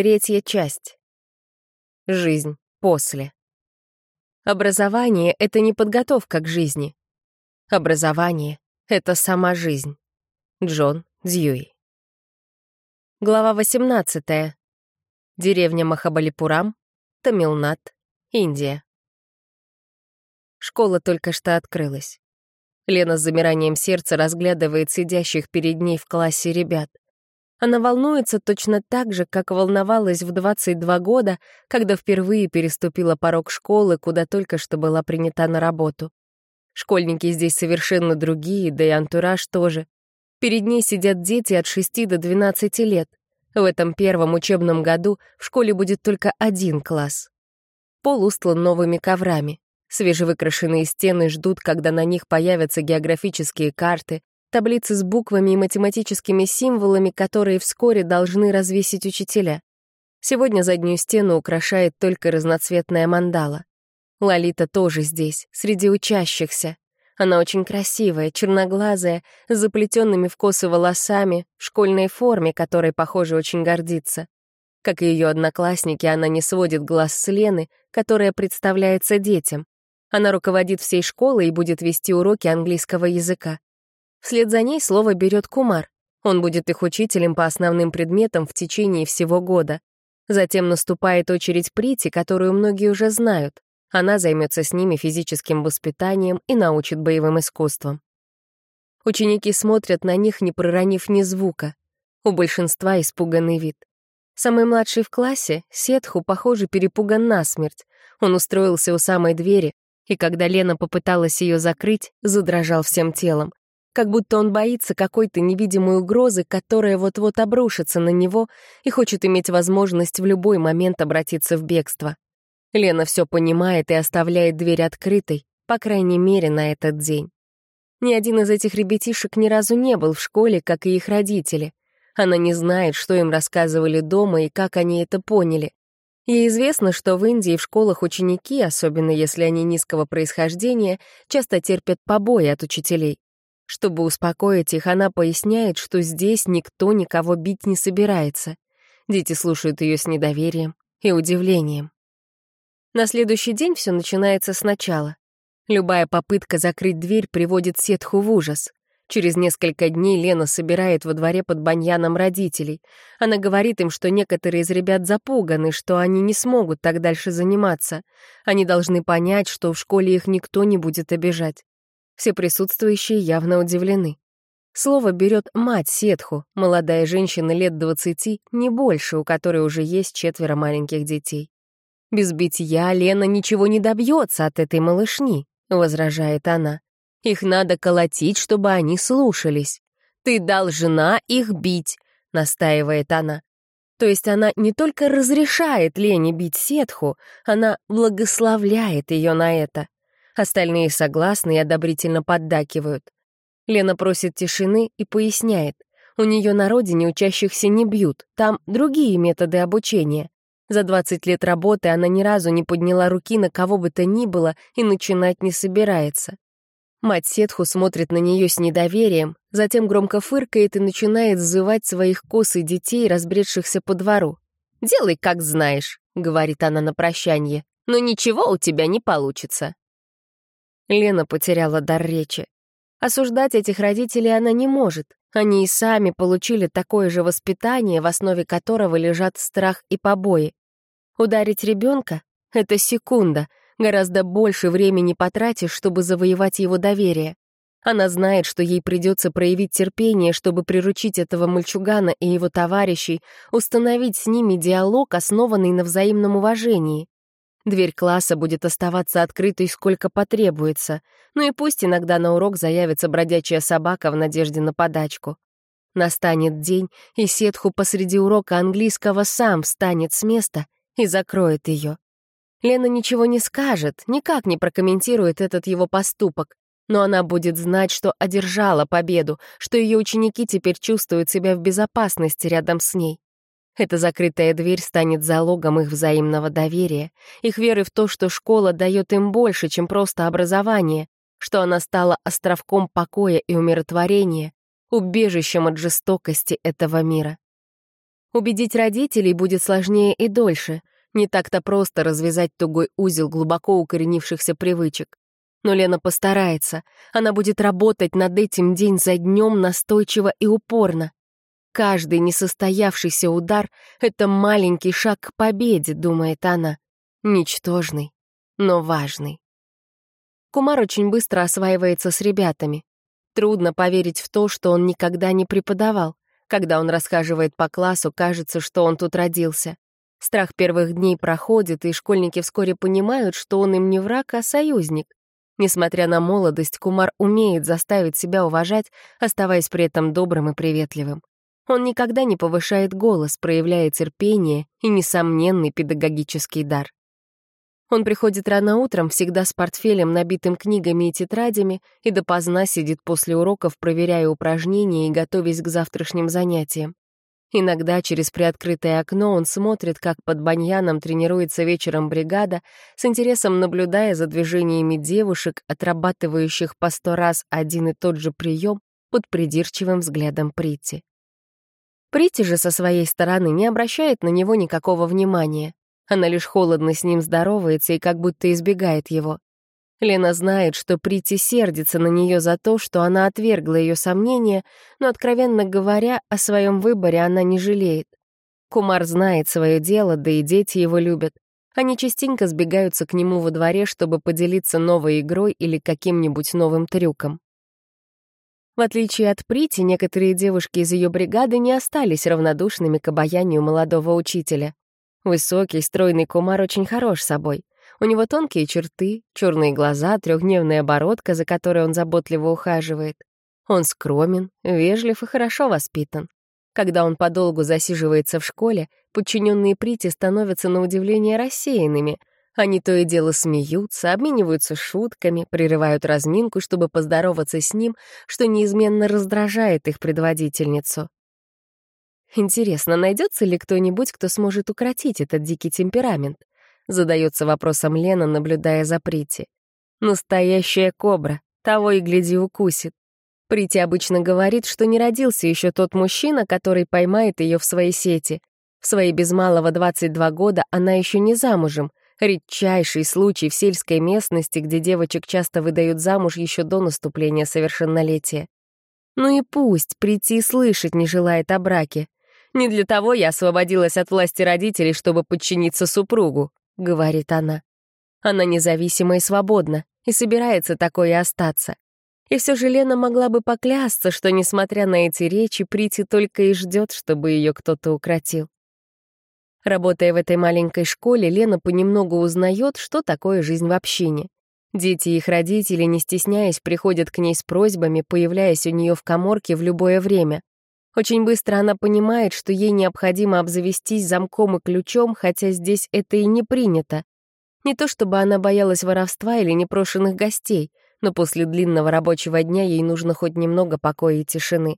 Третья часть. Жизнь после. Образование — это не подготовка к жизни. Образование — это сама жизнь. Джон Дьюи. Глава 18. Деревня Махабалипурам, Тамилнат, Индия. Школа только что открылась. Лена с замиранием сердца разглядывает сидящих перед ней в классе ребят. Она волнуется точно так же, как волновалась в 22 года, когда впервые переступила порог школы, куда только что была принята на работу. Школьники здесь совершенно другие, да и антураж тоже. Перед ней сидят дети от 6 до 12 лет. В этом первом учебном году в школе будет только один класс. Пол устлан новыми коврами. Свежевыкрашенные стены ждут, когда на них появятся географические карты, таблицы с буквами и математическими символами, которые вскоре должны развесить учителя. Сегодня заднюю стену украшает только разноцветная мандала. Лолита тоже здесь, среди учащихся. Она очень красивая, черноглазая, с заплетенными в косы волосами, в школьной форме, которой, похоже, очень гордится. Как и ее одноклассники, она не сводит глаз с Лены, которая представляется детям. Она руководит всей школой и будет вести уроки английского языка. Вслед за ней слово берет Кумар. Он будет их учителем по основным предметам в течение всего года. Затем наступает очередь Прити, которую многие уже знают. Она займется с ними физическим воспитанием и научит боевым искусствам. Ученики смотрят на них, не проронив ни звука. У большинства испуганный вид. Самый младший в классе, Сетху, похоже, перепуган насмерть. Он устроился у самой двери, и когда Лена попыталась ее закрыть, задрожал всем телом как будто он боится какой-то невидимой угрозы, которая вот-вот обрушится на него и хочет иметь возможность в любой момент обратиться в бегство. Лена все понимает и оставляет дверь открытой, по крайней мере, на этот день. Ни один из этих ребятишек ни разу не был в школе, как и их родители. Она не знает, что им рассказывали дома и как они это поняли. Ей известно, что в Индии в школах ученики, особенно если они низкого происхождения, часто терпят побои от учителей. Чтобы успокоить их, она поясняет, что здесь никто никого бить не собирается. Дети слушают ее с недоверием и удивлением. На следующий день все начинается сначала. Любая попытка закрыть дверь приводит Сетху в ужас. Через несколько дней Лена собирает во дворе под баньяном родителей. Она говорит им, что некоторые из ребят запуганы, что они не смогут так дальше заниматься. Они должны понять, что в школе их никто не будет обижать. Все присутствующие явно удивлены. Слово берет мать Сетху, молодая женщина лет двадцати, не больше, у которой уже есть четверо маленьких детей. «Без битья Лена ничего не добьется от этой малышни», — возражает она. «Их надо колотить, чтобы они слушались. Ты должна их бить», — настаивает она. То есть она не только разрешает Лене бить Сетху, она благословляет ее на это. Остальные согласны и одобрительно поддакивают. Лена просит тишины и поясняет. У нее на родине учащихся не бьют, там другие методы обучения. За 20 лет работы она ни разу не подняла руки на кого бы то ни было и начинать не собирается. Мать Сетху смотрит на нее с недоверием, затем громко фыркает и начинает зывать своих кос и детей, разбредшихся по двору. «Делай, как знаешь», — говорит она на прощание, «но ничего у тебя не получится». Лена потеряла дар речи. Осуждать этих родителей она не может. Они и сами получили такое же воспитание, в основе которого лежат страх и побои. Ударить ребенка — это секунда, гораздо больше времени потратишь, чтобы завоевать его доверие. Она знает, что ей придется проявить терпение, чтобы приручить этого мальчугана и его товарищей, установить с ними диалог, основанный на взаимном уважении. Дверь класса будет оставаться открытой сколько потребуется, ну и пусть иногда на урок заявится бродячая собака в надежде на подачку. Настанет день, и Сетху посреди урока английского сам встанет с места и закроет ее. Лена ничего не скажет, никак не прокомментирует этот его поступок, но она будет знать, что одержала победу, что ее ученики теперь чувствуют себя в безопасности рядом с ней. Эта закрытая дверь станет залогом их взаимного доверия, их веры в то, что школа дает им больше, чем просто образование, что она стала островком покоя и умиротворения, убежищем от жестокости этого мира. Убедить родителей будет сложнее и дольше. Не так-то просто развязать тугой узел глубоко укоренившихся привычек. Но Лена постарается. Она будет работать над этим день за днем настойчиво и упорно. Каждый несостоявшийся удар — это маленький шаг к победе, думает она. Ничтожный, но важный. Кумар очень быстро осваивается с ребятами. Трудно поверить в то, что он никогда не преподавал. Когда он расхаживает по классу, кажется, что он тут родился. Страх первых дней проходит, и школьники вскоре понимают, что он им не враг, а союзник. Несмотря на молодость, Кумар умеет заставить себя уважать, оставаясь при этом добрым и приветливым. Он никогда не повышает голос, проявляя терпение и несомненный педагогический дар. Он приходит рано утром, всегда с портфелем, набитым книгами и тетрадями, и допоздна сидит после уроков, проверяя упражнения и готовясь к завтрашним занятиям. Иногда через приоткрытое окно он смотрит, как под баньяном тренируется вечером бригада, с интересом наблюдая за движениями девушек, отрабатывающих по сто раз один и тот же прием под придирчивым взглядом Прити. Прити же со своей стороны не обращает на него никакого внимания. Она лишь холодно с ним здоровается и как будто избегает его. Лена знает, что Прити сердится на нее за то, что она отвергла ее сомнения, но, откровенно говоря, о своем выборе она не жалеет. Кумар знает свое дело, да и дети его любят. Они частенько сбегаются к нему во дворе, чтобы поделиться новой игрой или каким-нибудь новым трюком. В отличие от Прити, некоторые девушки из ее бригады не остались равнодушными к обаянию молодого учителя. Высокий, стройный кумар очень хорош собой. У него тонкие черты, черные глаза, трехдневная бородка, за которой он заботливо ухаживает. Он скромен, вежлив и хорошо воспитан. Когда он подолгу засиживается в школе, подчиненные Прити становятся на удивление рассеянными. Они то и дело смеются, обмениваются шутками, прерывают разминку, чтобы поздороваться с ним, что неизменно раздражает их предводительницу. Интересно, найдется ли кто-нибудь, кто сможет укротить этот дикий темперамент? Задается вопросом Лена, наблюдая за Прити. Настоящая кобра, того и гляди укусит. Прити обычно говорит, что не родился еще тот мужчина, который поймает ее в своей сети. В свои без малого 22 года она еще не замужем. Редчайший случай в сельской местности, где девочек часто выдают замуж еще до наступления совершеннолетия. Ну и пусть Прити слышать не желает о браке. Не для того я освободилась от власти родителей, чтобы подчиниться супругу», — говорит она. Она независима и свободна, и собирается такой и остаться. И все же Лена могла бы поклясться, что, несмотря на эти речи, Прити только и ждет, чтобы ее кто-то укротил. Работая в этой маленькой школе, Лена понемногу узнает, что такое жизнь в общине. Дети и их родители, не стесняясь, приходят к ней с просьбами, появляясь у нее в коморке в любое время. Очень быстро она понимает, что ей необходимо обзавестись замком и ключом, хотя здесь это и не принято. Не то чтобы она боялась воровства или непрошенных гостей, но после длинного рабочего дня ей нужно хоть немного покоя и тишины.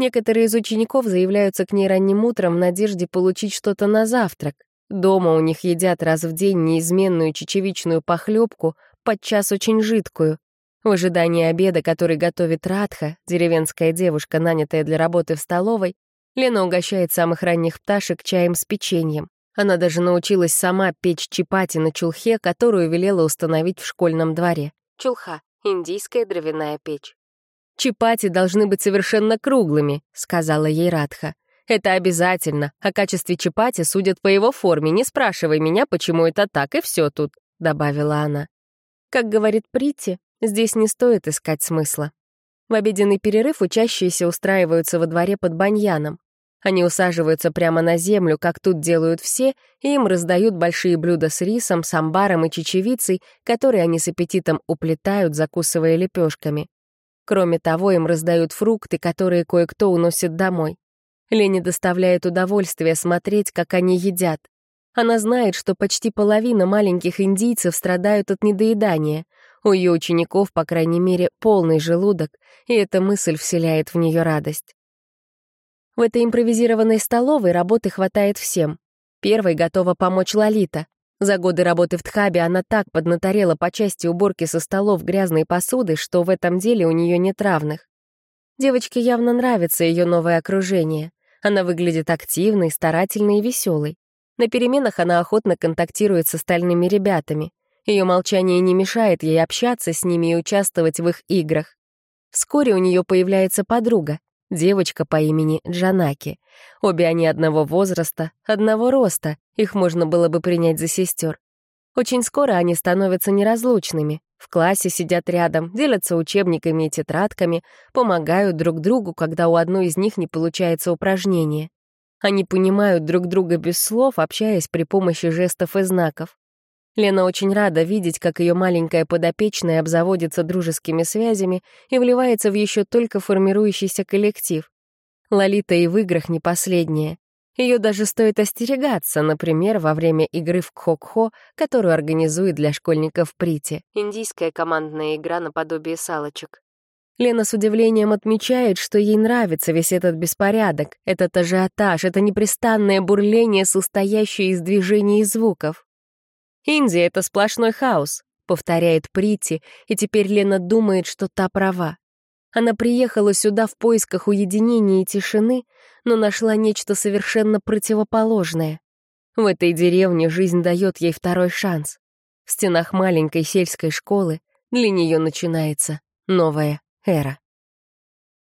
Некоторые из учеников заявляются к ней ранним утром в надежде получить что-то на завтрак. Дома у них едят раз в день неизменную чечевичную похлебку, подчас очень жидкую. В ожидании обеда, который готовит Радха, деревенская девушка, нанятая для работы в столовой, Лена угощает самых ранних пташек чаем с печеньем. Она даже научилась сама печь чипати на чулхе, которую велела установить в школьном дворе. Чулха — индийская дровяная печь. «Чипати должны быть совершенно круглыми», — сказала ей Радха. «Это обязательно. О качестве чипати судят по его форме. Не спрашивай меня, почему это так, и все тут», — добавила она. Как говорит Прити, Здесь не стоит искать смысла. В обеденный перерыв учащиеся устраиваются во дворе под баньяном. Они усаживаются прямо на землю, как тут делают все, и им раздают большие блюда с рисом, самбаром и чечевицей, которые они с аппетитом уплетают, закусывая лепешками. Кроме того, им раздают фрукты, которые кое-кто уносит домой. Лене доставляет удовольствие смотреть, как они едят. Она знает, что почти половина маленьких индийцев страдают от недоедания — у ее учеников, по крайней мере, полный желудок, и эта мысль вселяет в нее радость. В этой импровизированной столовой работы хватает всем. Первой готова помочь Лолита. За годы работы в Тхабе она так поднаторела по части уборки со столов грязной посуды, что в этом деле у нее нет равных. Девочке явно нравится ее новое окружение. Она выглядит активной, старательной и веселой. На переменах она охотно контактирует с остальными ребятами. Ее молчание не мешает ей общаться с ними и участвовать в их играх. Вскоре у нее появляется подруга, девочка по имени Джанаки. Обе они одного возраста, одного роста, их можно было бы принять за сестер. Очень скоро они становятся неразлучными. В классе сидят рядом, делятся учебниками и тетрадками, помогают друг другу, когда у одной из них не получается упражнение. Они понимают друг друга без слов, общаясь при помощи жестов и знаков. Лена очень рада видеть, как ее маленькая подопечная обзаводится дружескими связями и вливается в еще только формирующийся коллектив. Лолита и в играх не последняя. Ее даже стоит остерегаться, например, во время игры в кхо-кхо, которую организует для школьников Прити. Индийская командная игра наподобие салочек. Лена с удивлением отмечает, что ей нравится весь этот беспорядок, этот ажиотаж, это непрестанное бурление, состоящее из движений и звуков. «Индия — это сплошной хаос», — повторяет Прити, и теперь Лена думает, что та права. Она приехала сюда в поисках уединения и тишины, но нашла нечто совершенно противоположное. В этой деревне жизнь дает ей второй шанс. В стенах маленькой сельской школы для нее начинается новая эра.